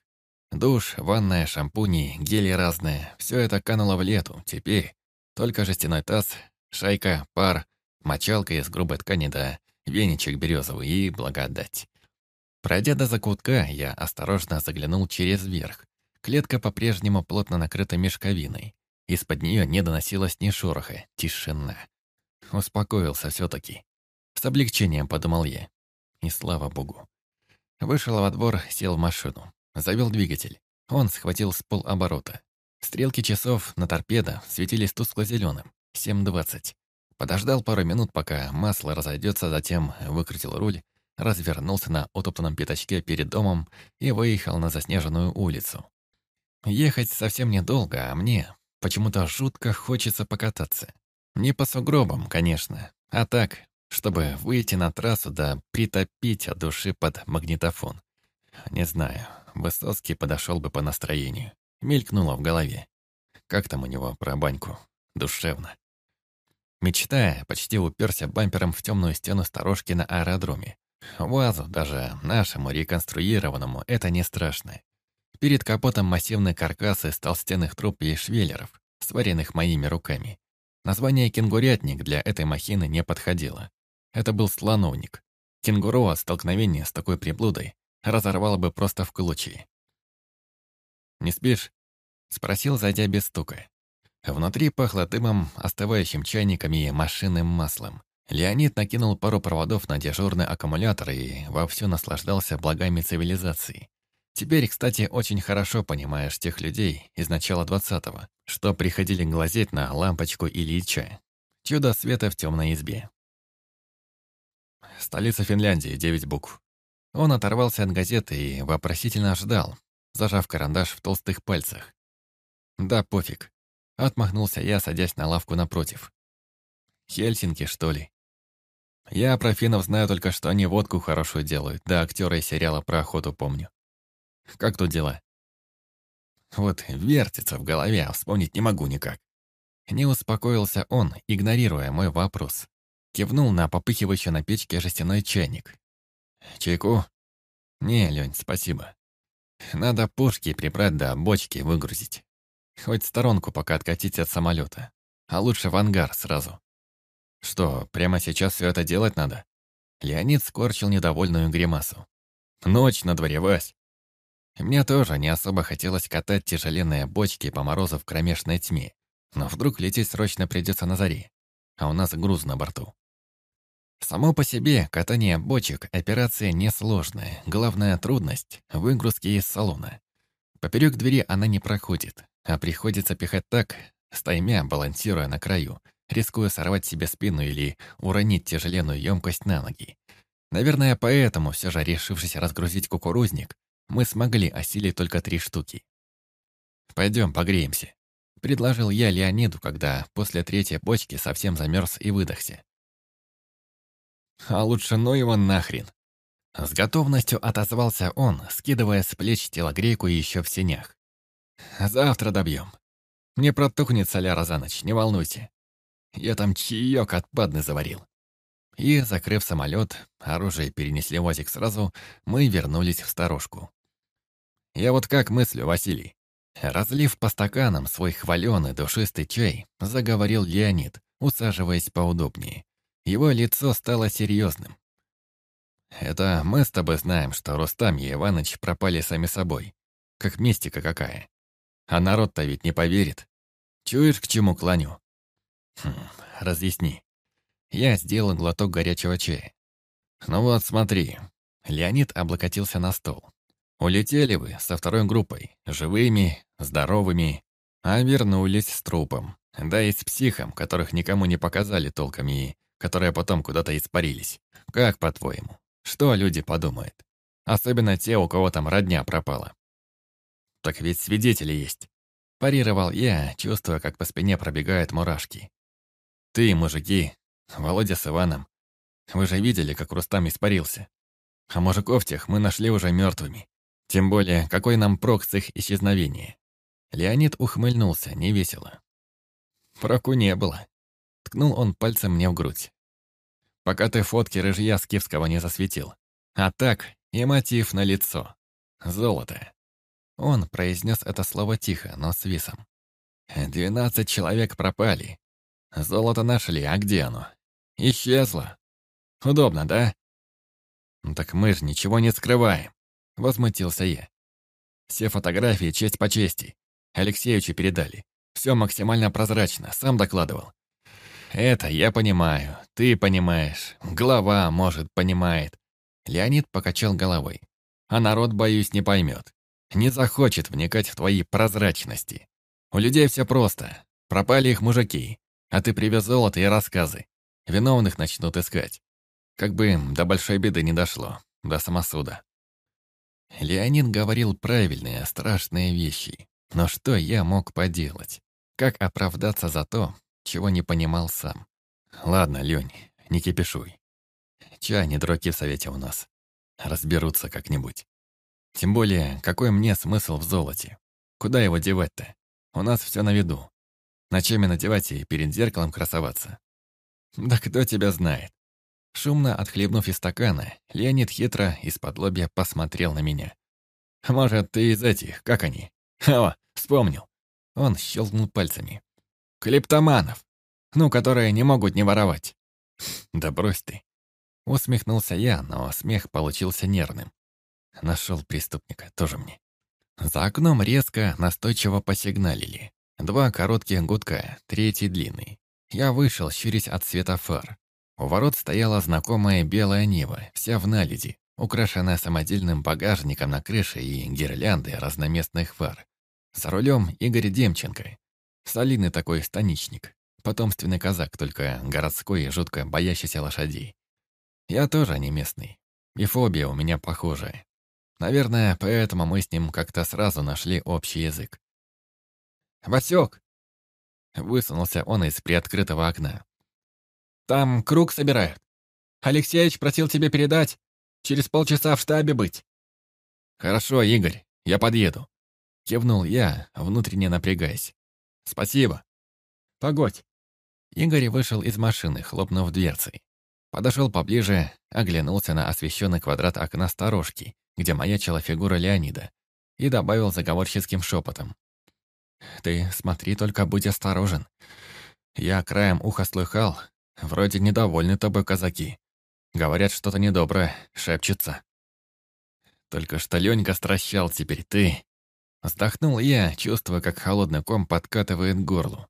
Душ, ванная, шампуни, гели разные — все это кануло в лету. Теперь только жестяной таз, шайка, пар, мочалка из грубой ткани да веничек березовый и благодать. Пройдя до закутка, я осторожно заглянул через верх. Клетка по-прежнему плотно накрыта мешковиной. Из-под нее не доносилось ни шороха, тишина. Успокоился все-таки. С облегчением подумал я. И слава богу. Вышел во двор, сел в машину. Завел двигатель. Он схватил с полоборота. Стрелки часов на торпедо светились тускло-зеленым. 7.20. Подождал пару минут, пока масло разойдется, затем выкрутил руль, развернулся на утоптанном пятачке перед домом и выехал на заснеженную улицу. Ехать совсем недолго, а мне почему-то жутко хочется покататься. Не по сугробам, конечно, а так, чтобы выйти на трассу да притопить от души под магнитофон. Не знаю, Высоцкий подошел бы по настроению. Мелькнуло в голове. Как там у него про баньку? Душевно. Мечтая, почти уперся бампером в темную стену сторожки на аэродроме. УАЗу, даже нашему реконструированному, это не страшно. Перед капотом массивные каркасы из толстенных труб и швеллеров, сваренных моими руками. Название «кенгурятник» для этой махины не подходило. Это был слоновник. Кенгуру от столкновения с такой приблудой разорвало бы просто в клочья. «Не спишь?» — спросил, зайдя без стука. Внутри пахло дымом, остывающим чайниками и машинным маслом. Леонид накинул пару проводов на дежурный аккумулятор и вовсю наслаждался благами цивилизации. Теперь, кстати, очень хорошо понимаешь тех людей из начала двадцатого, что приходили глазеть на лампочку Ильича. Чудо света в темной избе. Столица Финляндии, девять букв. Он оторвался от газеты и вопросительно ждал, зажав карандаш в толстых пальцах. «Да, пофиг». Отмахнулся я, садясь на лавку напротив. «Хельсинки, что ли?» Я про финнов знаю только, что они водку хорошую делают, да актера из сериала про охоту помню. Как тут дела? Вот вертится в голове, а вспомнить не могу никак. Не успокоился он, игнорируя мой вопрос. Кивнул на попыхивающий на печке жестяной чайник. «Чайку?» «Не, Лень, спасибо. Надо пушки прибрать да бочки выгрузить. Хоть сторонку пока откатить от самолета. А лучше в ангар сразу. Что, прямо сейчас все это делать надо? Леонид скорчил недовольную гримасу. Ночь на дворе, Вась. Мне тоже не особо хотелось катать тяжеленные бочки по морозу в кромешной тьме. Но вдруг лететь срочно придется на заре. А у нас груз на борту. Само по себе катание бочек – операция несложная. Главная трудность – выгрузки из салона. Поперек двери она не проходит, а приходится пихать так, стаймя, балансируя на краю – рискуя сорвать себе спину или уронить тяжеленную емкость на ноги. Наверное, поэтому, все же решившись разгрузить кукурузник, мы смогли осилить только три штуки. «Пойдем погреемся», — предложил я Леониду, когда после третьей бочки совсем замерз и выдохся. «А лучше ну его нахрен!» С готовностью отозвался он, скидывая с плеч телогрейку еще в сенях. «Завтра добьем. Не протухнет соляра за ночь, не волнуйся. Я там чаек отпадный заварил. И, закрыв самолет, оружие перенесли в озик сразу, мы вернулись в сторожку. Я вот как мыслю, Василий. Разлив по стаканам свой хваленый душистый чай, заговорил Леонид, усаживаясь поудобнее. Его лицо стало серьезным. «Это мы с тобой знаем, что Рустам и Иваныч пропали сами собой. Как мистика какая. А народ-то ведь не поверит. Чуешь, к чему клоню?» «Хм, разъясни». Я сделал глоток горячего чая. «Ну вот, смотри». Леонид облокотился на стол. «Улетели вы со второй группой, живыми, здоровыми, а вернулись с трупом. Да и с психом, которых никому не показали толком и которые потом куда-то испарились. Как по-твоему? Что люди подумают? Особенно те, у кого там родня пропала. Так ведь свидетели есть. Парировал я, чувствуя, как по спине пробегают мурашки. Ты, мужики, Володя с Иваном, вы же видели, как Рустам испарился. А мужиков тех мы нашли уже мертвыми. Тем более, какой нам прок с их исчезновения? Леонид ухмыльнулся, невесело. Проку не было. Ткнул он пальцем мне в грудь. Пока ты фотки рыжья Скифского не засветил. А так, и мотив на лицо. Золото. Он произнес это слово тихо, но с висом. «Двенадцать человек пропали. Золото нашли, а где оно? Исчезло. Удобно, да?» «Так мы же ничего не скрываем», — возмутился я. «Все фотографии честь по чести. Алексеевичу передали. Все максимально прозрачно, сам докладывал. Это я понимаю, ты понимаешь, глава, может, понимает. Леонид покачал головой. А народ, боюсь, не поймет. Не захочет вникать в твои прозрачности. У людей все просто. Пропали их мужики. А ты привез золото и рассказы. Виновных начнут искать. Как бы до большой беды не дошло. До самосуда. Леонид говорил правильные, страшные вещи. Но что я мог поделать? Как оправдаться за то, чего не понимал сам? Ладно, Лёнь, не кипишуй. Чай не дураки в совете у нас. Разберутся как-нибудь. Тем более, какой мне смысл в золоте? Куда его девать-то? У нас все на виду. Ночами надевать и перед зеркалом красоваться. Да кто тебя знает? Шумно отхлебнув из стакана, Леонид хитро из-под лобья посмотрел на меня. «Может, ты из этих, как они? О, вспомнил!» Он щелкнул пальцами. «Клептоманов! Ну, которые не могут не воровать!» «Да брось ты!» Усмехнулся я, но смех получился нервным. Нашел преступника, тоже мне. За окном резко, настойчиво посигналили. Два коротких гудка, третий длинный. Я вышел, щурясь от света фар. У ворот стояла знакомая белая Нива, вся в наледи, украшенная самодельным багажником на крыше и гирляндой разноместных фар. За рулем Игорь Демченко. Солидный такой станичник. Потомственный казак, только городской и жутко боящийся лошадей. Я тоже не местный. И фобия у меня похожая. Наверное, поэтому мы с ним как-то сразу нашли общий язык. «Васек!» Высунулся он из приоткрытого окна. «Там круг собирают. Алексеевич просил тебе передать. Через полчаса в штабе быть». «Хорошо, Игорь, я подъеду». Кивнул я, внутренне напрягаясь. «Спасибо». «Погодь». Игорь вышел из машины, хлопнув дверцей. Подошел поближе, оглянулся на освещенный квадрат окна сторожки, где маячила фигура Леонида, и добавил заговорческим шепотом. «Ты смотри, только будь осторожен. Я краем уха слыхал, вроде недовольны тобой казаки. Говорят что-то недоброе, шепчется. Только что Ленька стращал теперь ты. Вздохнул я, чувствуя, как холодный ком подкатывает к горлу.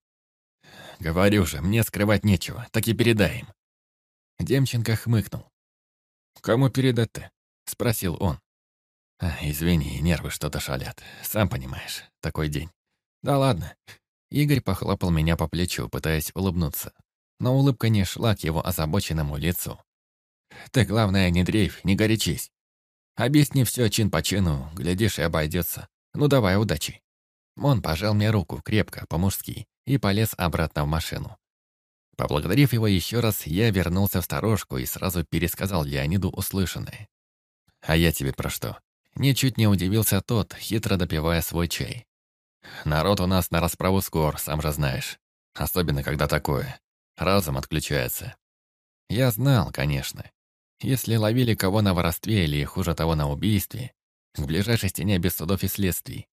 Говорю же, мне скрывать нечего, так и передай им. Демченко хмыкнул. «Кому передать-то?» — спросил он. А, «Извини, нервы что-то шалят. Сам понимаешь, такой день». «Да ладно». Игорь похлопал меня по плечу, пытаясь улыбнуться. Но улыбка не шла к его озабоченному лицу. «Ты, главное, не дрейф, не горячись. Объясни все чин по чину, глядишь и обойдется. Ну давай, удачи». Он пожал мне руку крепко, по-мужски, и полез обратно в машину. Поблагодарив его еще раз, я вернулся в сторожку и сразу пересказал Леониду услышанное. «А я тебе про что?» Ничуть не удивился тот, хитро допивая свой чай. «Народ у нас на расправу скор, сам же знаешь. Особенно, когда такое. Разум отключается». Я знал, конечно. Если ловили кого на воровстве или, хуже того, на убийстве, к ближайшей стене без судов и следствий.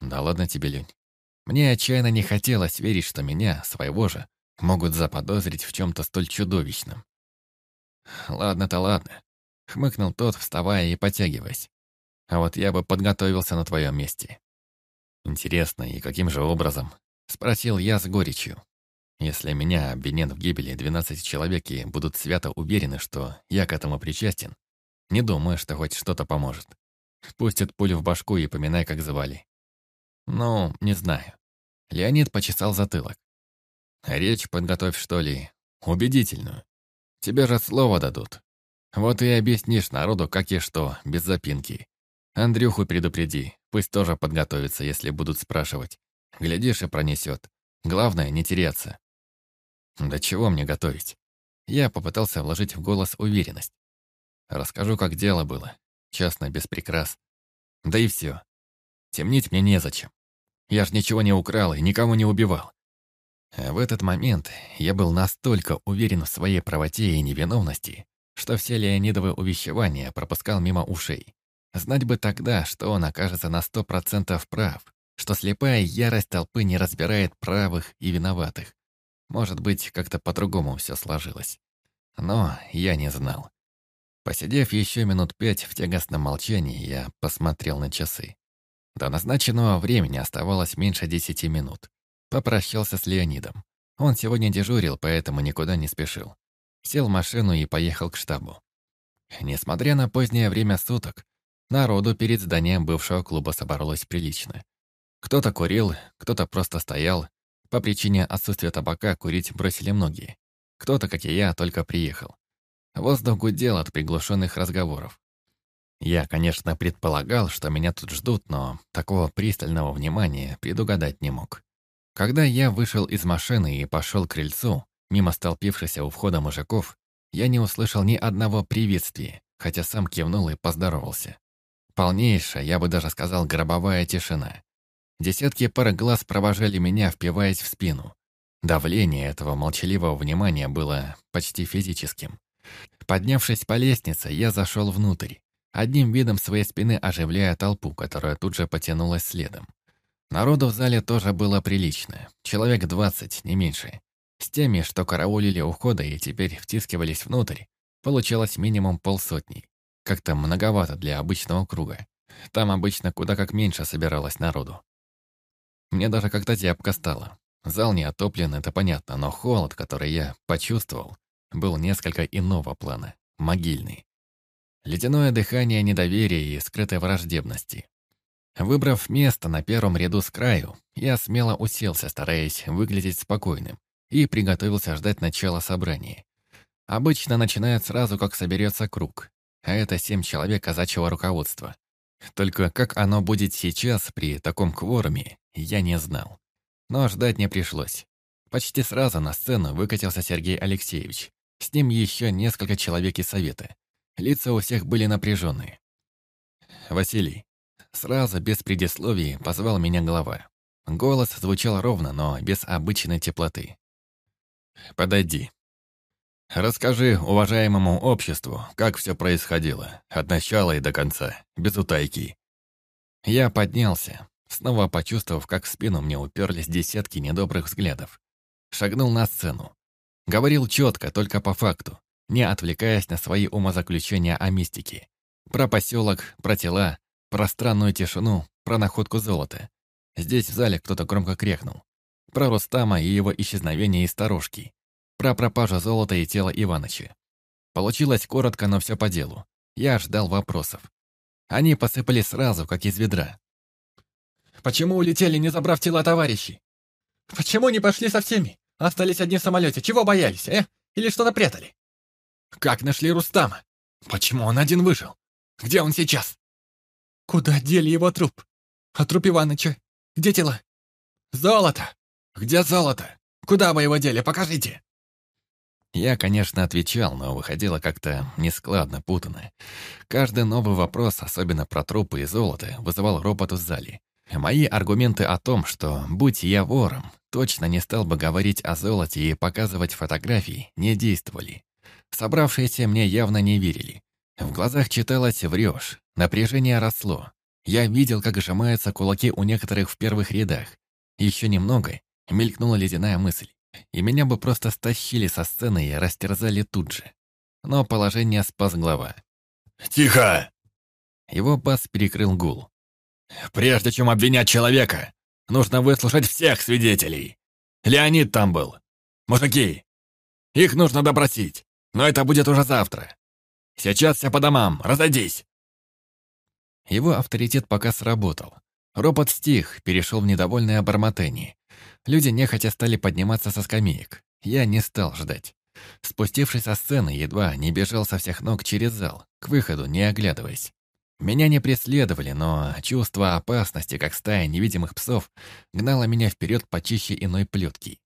Да ладно тебе, Лень. Мне отчаянно не хотелось верить, что меня, своего же, могут заподозрить в чем-то столь чудовищном. «Ладно-то ладно», — хмыкнул тот, вставая и потягиваясь. «А вот я бы подготовился на твоем месте». «Интересно, и каким же образом?» — спросил я с горечью. «Если меня обвинят в гибели 12 человек и будут свято уверены, что я к этому причастен, не думаю, что хоть что-то поможет. Пустят пулю в башку и поминай, как звали». «Ну, не знаю». Леонид почесал затылок. «Речь подготовь, что ли, убедительную. Тебе же слово дадут. Вот и объяснишь народу, как и что, без запинки. Андрюху предупреди, пусть тоже подготовится, если будут спрашивать. Глядишь и пронесет. Главное, не теряться. Да чего мне готовить? Я попытался вложить в голос уверенность. Расскажу, как дело было. Честно, без прикрас. Да и все. Темнить мне незачем. Я ж ничего не украл и никого не убивал. В этот момент я был настолько уверен в своей правоте и невиновности, что все Леонидовы увещевания пропускал мимо ушей. Знать бы тогда, что он окажется на сто процентов прав, что слепая ярость толпы не разбирает правых и виноватых. Может быть, как-то по-другому все сложилось. Но я не знал. Посидев еще минут пять в тягостном молчании, я посмотрел на часы. До назначенного времени оставалось меньше десяти минут. Попрощался с Леонидом. Он сегодня дежурил, поэтому никуда не спешил. Сел в машину и поехал к штабу. Несмотря на позднее время суток, народу перед зданием бывшего клуба собралось прилично. Кто-то курил, кто-то просто стоял. По причине отсутствия табака курить бросили многие. Кто-то, как и я, только приехал. Воздух гудел от приглушенных разговоров. Я, конечно, предполагал, что меня тут ждут, но такого пристального внимания предугадать не мог. Когда я вышел из машины и пошел к крыльцу, мимо столпившихся у входа мужиков, я не услышал ни одного приветствия, хотя сам кивнул и поздоровался. Полнейшая, я бы даже сказал, гробовая тишина. Десятки пар глаз провожали меня, впиваясь в спину. Давление этого молчаливого внимания было почти физическим. Поднявшись по лестнице, я зашел внутрь, одним видом своей спины оживляя толпу, которая тут же потянулась следом. Народу в зале тоже было прилично. Человек двадцать, не меньше. С теми, что караулили ухода и теперь втискивались внутрь, получалось минимум полсотни. Как-то многовато для обычного круга. Там обычно куда как меньше собиралось народу. Мне даже как-то зябко стало. Зал не отоплен, это понятно, но холод, который я почувствовал, был несколько иного плана, могильный. Ледяное дыхание недоверия и скрытой враждебности. Выбрав место на первом ряду с краю, я смело уселся, стараясь выглядеть спокойным, и приготовился ждать начала собрания. Обычно начинают сразу, как соберется круг, а это семь человек казачьего руководства. Только как оно будет сейчас при таком кворуме, я не знал. Но ждать не пришлось. Почти сразу на сцену выкатился Сергей Алексеевич. С ним еще несколько человек из совета. Лица у всех были напряженные. «Василий, Сразу, без предисловий, позвал меня глава. Голос звучал ровно, но без обычной теплоты. «Подойди. Расскажи уважаемому обществу, как все происходило, от начала и до конца, без утайки». Я поднялся, снова почувствовав, как в спину мне уперлись десятки недобрых взглядов. Шагнул на сцену. Говорил четко, только по факту, не отвлекаясь на свои умозаключения о мистике. Про поселок, про тела, про странную тишину, про находку золота. Здесь в зале кто-то громко крякнул. Про Рустама и его исчезновение из сторожки. Про пропажу золота и тело Иваныча. Получилось коротко, но все по делу. Я ждал вопросов. Они посыпались сразу, как из ведра. «Почему улетели, не забрав тела товарищей? Почему не пошли со всеми? Остались одни в самолете. Чего боялись, э? Или что-то прятали? Как нашли Рустама? Почему он один вышел? Где он сейчас? Куда дели его труп? А труп Иваныча? Где тела? Золото! Где золото? Куда вы его дели? Покажите!» Я, конечно, отвечал, но выходило как-то нескладно, путано. Каждый новый вопрос, особенно про трупы и золото, вызывал ропот в зале. Мои аргументы о том, что, будь я вором, точно не стал бы говорить о золоте и показывать фотографии, не действовали. Собравшиеся мне явно не верили. В глазах читалось «врешь», напряжение росло. Я видел, как сжимаются кулаки у некоторых в первых рядах. Еще немного, мелькнула ледяная мысль. и меня бы просто стащили со сцены и растерзали тут же. Но положение спас глава. «Тихо!» Его бас перекрыл гул. «Прежде чем обвинять человека, нужно выслушать всех свидетелей. Леонид там был. Мужики, их нужно допросить, но это будет уже завтра. Сейчас все по домам, разойдись!» Его авторитет пока сработал. Ропот стих, перешел в недовольное бормотание. Люди нехотя стали подниматься со скамеек. Я не стал ждать. Спустившись со сцены, едва не бежал со всех ног через зал, к выходу, не оглядываясь. Меня не преследовали, но чувство опасности, как стая невидимых псов, гнало меня вперед почище иной плетки.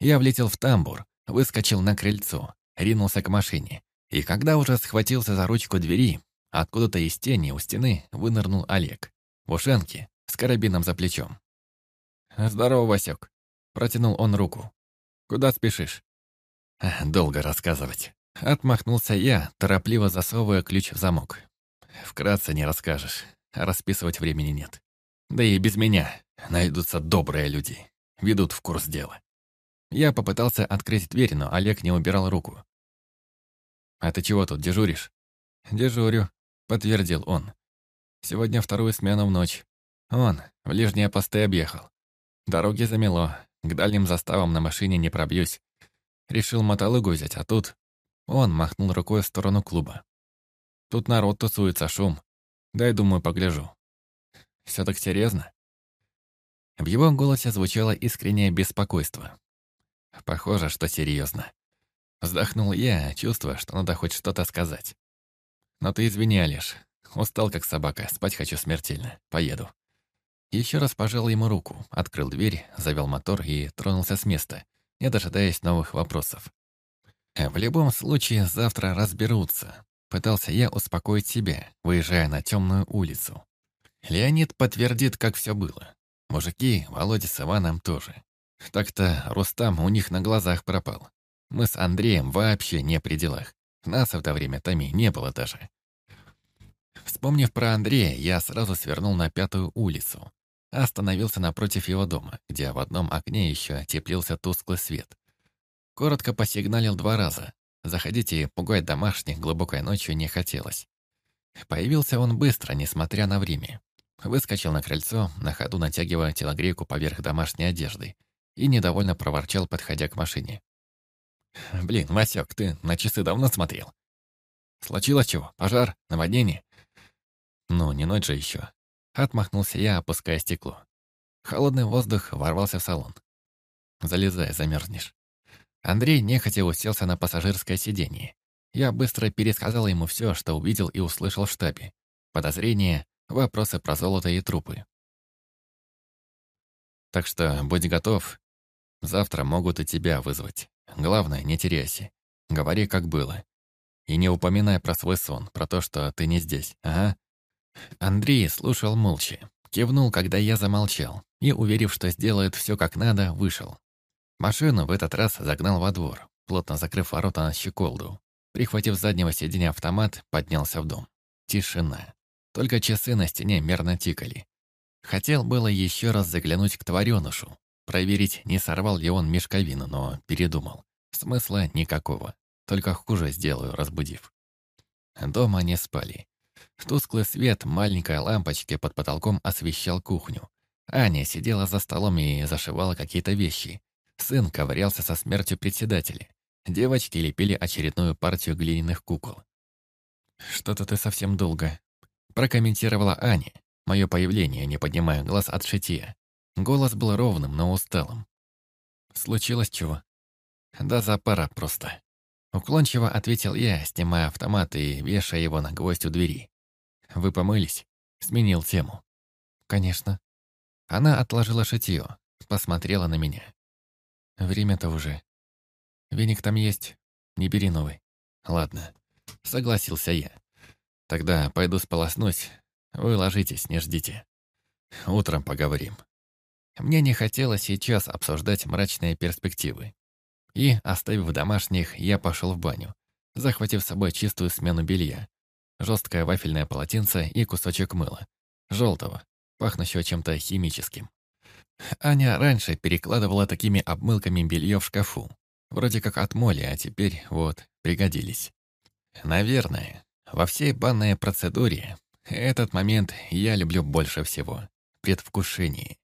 Я влетел в тамбур, выскочил на крыльцо, ринулся к машине. И когда уже схватился за ручку двери, откуда-то из тени у стены вынырнул Олег. В ушанке, с карабином за плечом. «Здорово, Васек», — протянул он руку. «Куда спешишь?» «Долго рассказывать». Отмахнулся я, торопливо засовывая ключ в замок. Вкратце не расскажешь, а расписывать времени нет. Да и без меня найдутся добрые люди, ведут в курс дела. Я попытался открыть дверь, но Олег не убирал руку. «А ты чего тут, дежуришь?» «Дежурю», — подтвердил он. «Сегодня вторую смену в ночь. Он в лишние посты объехал. Дороги замело, к дальним заставам на машине не пробьюсь. Решил мотолыгу взять, а тут... Он махнул рукой в сторону клуба. Тут народ тусуется, шум. Дай, думаю, погляжу. Все так серьезно? В его голосе звучало искреннее беспокойство. Похоже, что серьезно. Вздохнул я, чувствуя, что надо хоть что-то сказать. Но ты извини, Олеж. Устал, как собака, спать хочу смертельно. Поеду. Еще раз пожал ему руку, открыл дверь, завел мотор и тронулся с места, не дожидаясь новых вопросов. В любом случае, завтра разберутся. Пытался я успокоить себя, выезжая на темную улицу. Леонид подтвердит, как все было. Мужики, Володя с Иваном тоже. Так-то Рустам у них на глазах пропал. Мы с Андреем вообще не при делах. Нас в это время Томи не было даже. Вспомнив про Андрея, я сразу свернул на пятую улицу. Остановился напротив его дома, где в одном окне еще теплился тусклый свет. Коротко посигналил два раза. Заходить и пугать домашних глубокой ночью не хотелось. Появился он быстро, несмотря на время. Выскочил на крыльцо, на ходу натягивая телогрейку поверх домашней одежды, и недовольно проворчал, подходя к машине. «Блин, Васек, ты на часы давно смотрел? Случилось чего? Пожар? Наводнение?» «Ну, не ночь же еще». Отмахнулся я, опуская стекло. Холодный воздух ворвался в салон. «Залезай, замерзнешь». Андрей нехотя уселся на пассажирское сиденье. Я быстро пересказал ему все, что увидел и услышал в штабе. Подозрения, вопросы про золото и трупы. Так что будь готов. Завтра могут и тебя вызвать. Главное, не теряйся. Говори, как было. И не упоминай про свой сон, про то, что ты не здесь, ага. Андрей слушал молча, кивнул, когда я замолчал, и, уверив, что сделает все как надо, вышел. Машину в этот раз загнал во двор, плотно закрыв ворота на щеколду. Прихватив заднего сиденья автомат, поднялся в дом. Тишина. Только часы на стене мерно тикали. Хотел было еще раз заглянуть к тваренушу, проверить, не сорвал ли он мешковину, но передумал. Смысла никакого. Только хуже сделаю, разбудив. Дома не спали. Тусклый свет маленькой лампочки под потолком освещал кухню. Аня сидела за столом и зашивала какие-то вещи. Сын ковырялся со смертью председателя. Девочки лепили очередную партию глиняных кукол. «Что-то ты совсем долго», — прокомментировала Аня. Мое появление, не поднимая глаз от шитья. Голос был ровным, но усталым. «Случилось чего?» «Да за пара просто». Уклончиво ответил я, снимая автомат и вешая его на гвоздь у двери. «Вы помылись?» Сменил тему. «Конечно». Она отложила шитье, посмотрела на меня. «Время-то уже. Веник там есть, не бери новый». «Ладно», — согласился я. «Тогда пойду сполоснусь. Вы ложитесь, не ждите. Утром поговорим». Мне не хотелось сейчас обсуждать мрачные перспективы. И, оставив домашних, я пошел в баню, захватив с собой чистую смену белья, жесткое вафельное полотенце и кусочек мыла, желтого, пахнущего чем-то химическим. Аня раньше перекладывала такими обмылками белье в шкафу. Вроде как от моли, а теперь вот, пригодились. Наверное, во всей банной процедуре этот момент я люблю больше всего. Предвкушение.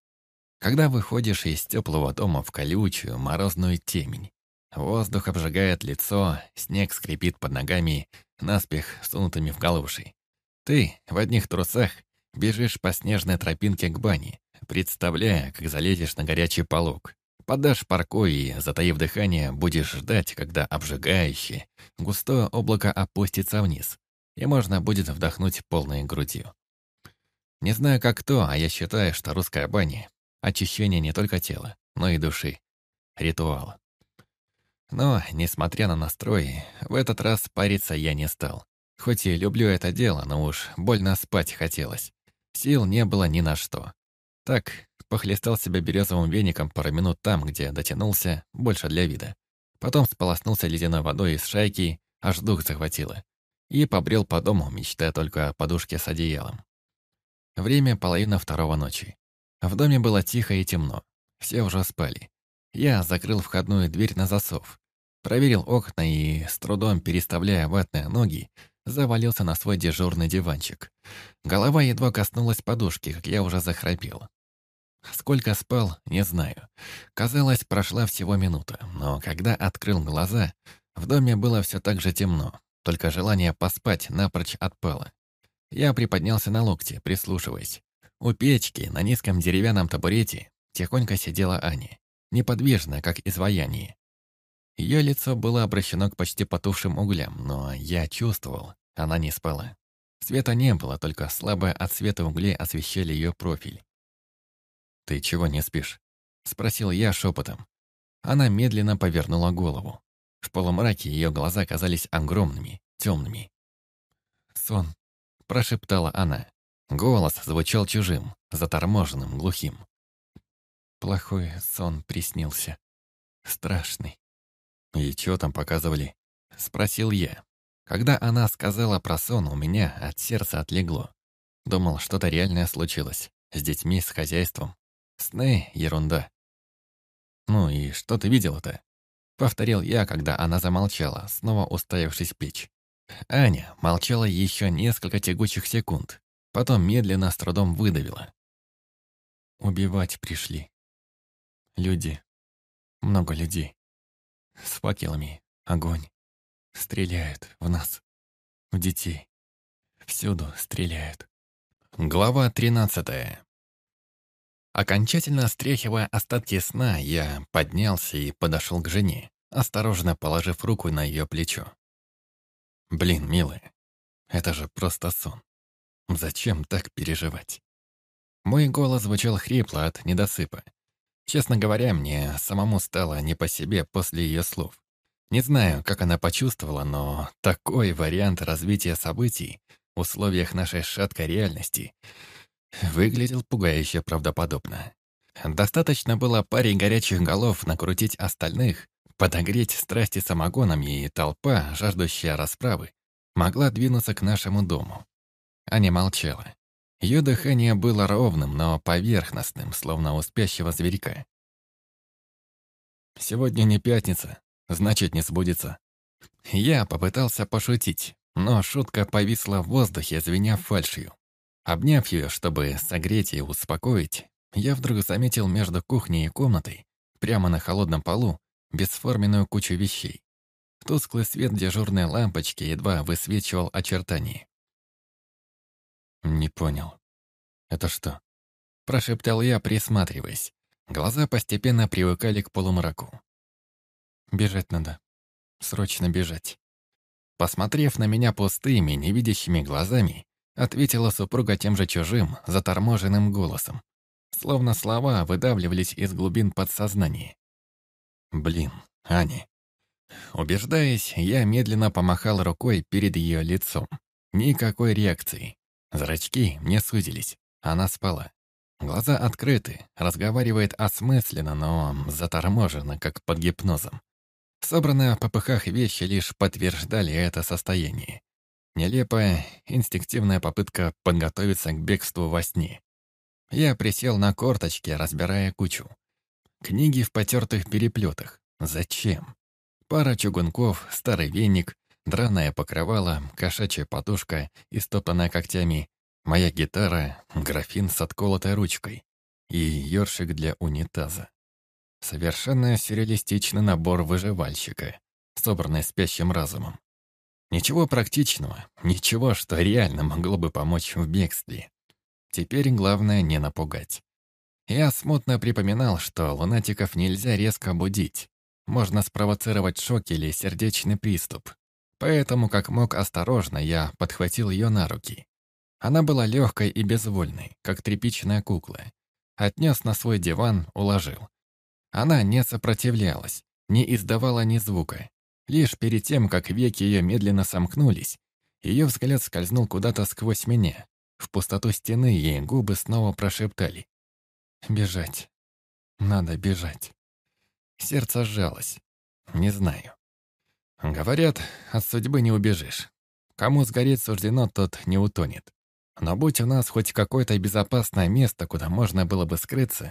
Когда выходишь из теплого дома в колючую, морозную темень, воздух обжигает лицо, снег скрипит под ногами, наспех сунутыми в галуши. Ты в одних трусах бежишь по снежной тропинке к бане, представляя, как залезешь на горячий полог. Подашь парку и, затаив дыхание, будешь ждать, когда обжигающее, густое облако опустится вниз, и можно будет вдохнуть полной грудью. Не знаю, как кто, а я считаю, что русская баня — очищение не только тела, но и души. Ритуал. Но, несмотря на настрой, в этот раз париться я не стал. Хоть и люблю это дело, но уж больно спать хотелось. Сил не было ни на что. Так, похлестал себя березовым веником пару минут там, где дотянулся, больше для вида. Потом сполоснулся ледяной водой из шайки, аж дух захватило. И побрел по дому, мечтая только о подушке с одеялом. Время половина второго ночи. В доме было тихо и темно. Все уже спали. Я закрыл входную дверь на засов. Проверил окна и, с трудом переставляя ватные ноги, завалился на свой дежурный диванчик. Голова едва коснулась подушки, как я уже захрапел. Сколько спал, не знаю. Казалось, прошла всего минута, но когда открыл глаза, в доме было все так же темно, только желание поспать напрочь отпало. Я приподнялся на локте, прислушиваясь. У печки, на низком деревянном табурете, тихонько сидела Аня, неподвижно, как изваяние. Ее лицо было обращено к почти потухшим углям, но я чувствовал, она не спала. Света не было, только слабое от света углей освещали ее профиль. «Ты чего не спишь?» — спросил я шепотом. Она медленно повернула голову. В полумраке ее глаза казались огромными, темными. «Сон», — прошептала она. Голос звучал чужим, заторможенным, глухим. Плохой сон приснился. Страшный. «И что там показывали?» — спросил я. Когда она сказала про сон, у меня от сердца отлегло. Думал, что-то реальное случилось. С детьми, с хозяйством. Сны — ерунда. «Ну и что ты видела-то?» Повторил я, когда она замолчала, снова уставившись в печь. Аня молчала еще несколько тягучих секунд, потом медленно с трудом выдавила. «Убивать пришли. Люди. Много людей. С факелами. Огонь. Стреляют в нас. В детей. Всюду стреляют. Глава тринадцатая. Окончательно стряхивая остатки сна, я поднялся и подошел к жене, осторожно положив руку на ее плечо. «Блин, милая, это же просто сон. Зачем так переживать?» Мой голос звучал хрипло от недосыпа. Честно говоря, мне самому стало не по себе после ее слов. Не знаю, как она почувствовала, но такой вариант развития событий в условиях нашей шаткой реальности выглядел пугающе правдоподобно. Достаточно было паре горячих голов накрутить остальных, подогреть страсти самогоном, и толпа, жаждущая расправы, могла двинуться к нашему дому. Аня молчала. Ее дыхание было ровным, но поверхностным, словно у спящего зверька. «Сегодня не пятница, значит, не сбудется». Я попытался пошутить, но шутка повисла в воздухе, звеня фальшью. Обняв ее, чтобы согреть и успокоить, я вдруг заметил между кухней и комнатой, прямо на холодном полу, бесформенную кучу вещей. Тусклый свет дежурной лампочки едва высвечивал очертания. «Не понял. Это что?» Прошептал я, присматриваясь. Глаза постепенно привыкали к полумраку. «Бежать надо. Срочно бежать». Посмотрев на меня пустыми, невидящими глазами, ответила супруга тем же чужим, заторможенным голосом. Словно слова выдавливались из глубин подсознания. «Блин, Аня». Убеждаясь, я медленно помахал рукой перед ее лицом. Никакой реакции. Зрачки не сузились. Она спала. Глаза открыты, разговаривает осмысленно, но заторможенно, как под гипнозом. Собранные в попыхах вещи лишь подтверждали это состояние. Нелепая, инстинктивная попытка подготовиться к бегству во сне. Я присел на корточки, разбирая кучу. Книги в потертых переплетах. Зачем? Пара чугунков, старый веник, драное покрывало, кошачья подушка, истоптанная когтями, моя гитара, графин с отколотой ручкой и ёршик для унитаза. Совершенно сюрреалистичный набор выживальщика, собранный спящим разумом. Ничего практичного, ничего, что реально могло бы помочь в бегстве. Теперь главное не напугать. Я смутно припоминал, что лунатиков нельзя резко будить. Можно спровоцировать шок или сердечный приступ. Поэтому, как мог осторожно, я подхватил ее на руки. Она была легкой и безвольной, как тряпичная кукла. Отнес на свой диван, уложил. Она не сопротивлялась, не издавала ни звука. Лишь перед тем, как веки ее медленно сомкнулись, ее взгляд скользнул куда-то сквозь меня. В пустоту стены ей губы снова прошептали. «Бежать. Надо бежать». Сердце сжалось. Не знаю. Говорят, от судьбы не убежишь. Кому сгореть суждено, тот не утонет. Но будь у нас хоть какое-то безопасное место, куда можно было бы скрыться,